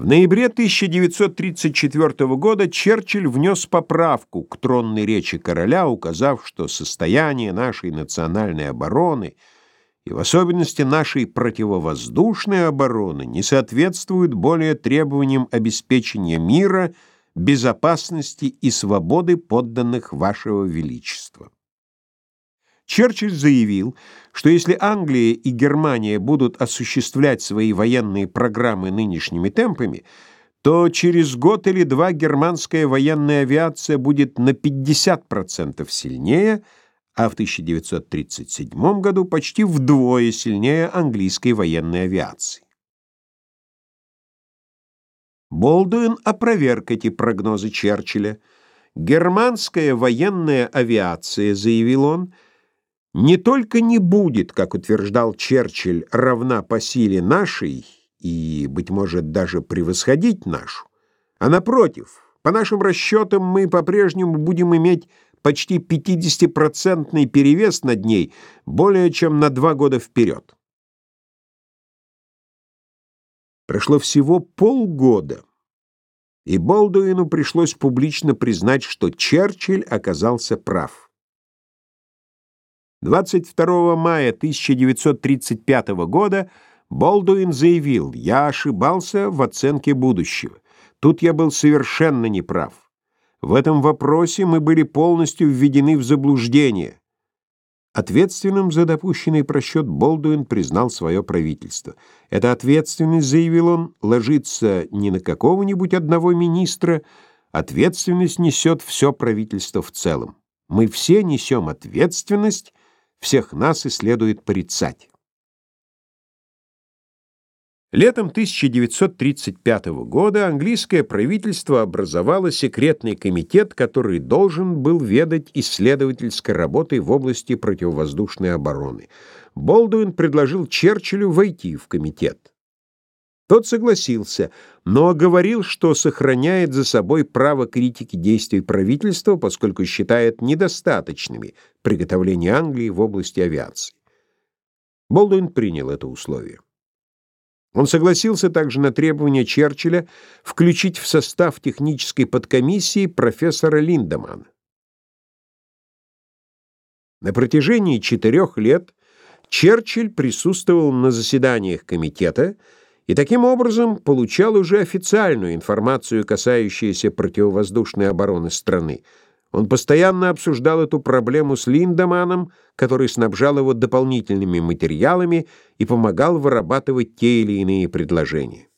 В ноябре 1934 года Черчилль внес поправку к тронной речи короля, указав, что состояние нашей национальной обороны и в особенности нашей противовоздушной обороны не соответствует более требованиям обеспечения мира, безопасности и свободы подданных вашего величества. Черчилль заявил, что если Англия и Германия будут осуществлять свои военные программы нынешними темпами, то через год или два германская военная авиация будет на 50% сильнее, а в 1937 году почти вдвое сильнее английской военной авиации. Болдуин опроверг эти прогнозы Черчилля. «Германская военная авиация», — заявил он, — не только не будет, как утверждал Черчилль, равна по силе нашей и, быть может, даже превосходить нашу, а напротив, по нашим расчетам мы по-прежнему будем иметь почти 50-процентный перевес над ней более чем на два года вперед. Прошло всего полгода, и Болдуину пришлось публично признать, что Черчилль оказался прав. 22 мая 1935 года Болдуин заявил, «Я ошибался в оценке будущего. Тут я был совершенно неправ. В этом вопросе мы были полностью введены в заблуждение». Ответственным за допущенный просчет Болдуин признал свое правительство. Эта ответственность, заявил он, ложится не на какого-нибудь одного министра, ответственность несет все правительство в целом. Мы все несем ответственность всех нас и следует порицать. Летом 1935 года английское правительство образовало секретный комитет, который должен был ведать исследовательской работой в области противовоздушной обороны. Болдуин предложил Черчиллю войти в комитет. Тот согласился, но говорил, что сохраняет за собой право критики действий правительства, поскольку считает недостаточными приготовления Англии в области авиации. Болдуин принял это условие. Он согласился также на требование Черчилля включить в состав технической подкомиссии профессора Линдемана. На протяжении четырех лет Черчилль присутствовал на заседаниях комитета, и таким образом получал уже официальную информацию, касающуюся противовоздушной обороны страны. Он постоянно обсуждал эту проблему с Линдеманом, который снабжал его дополнительными материалами и помогал вырабатывать те или иные предложения.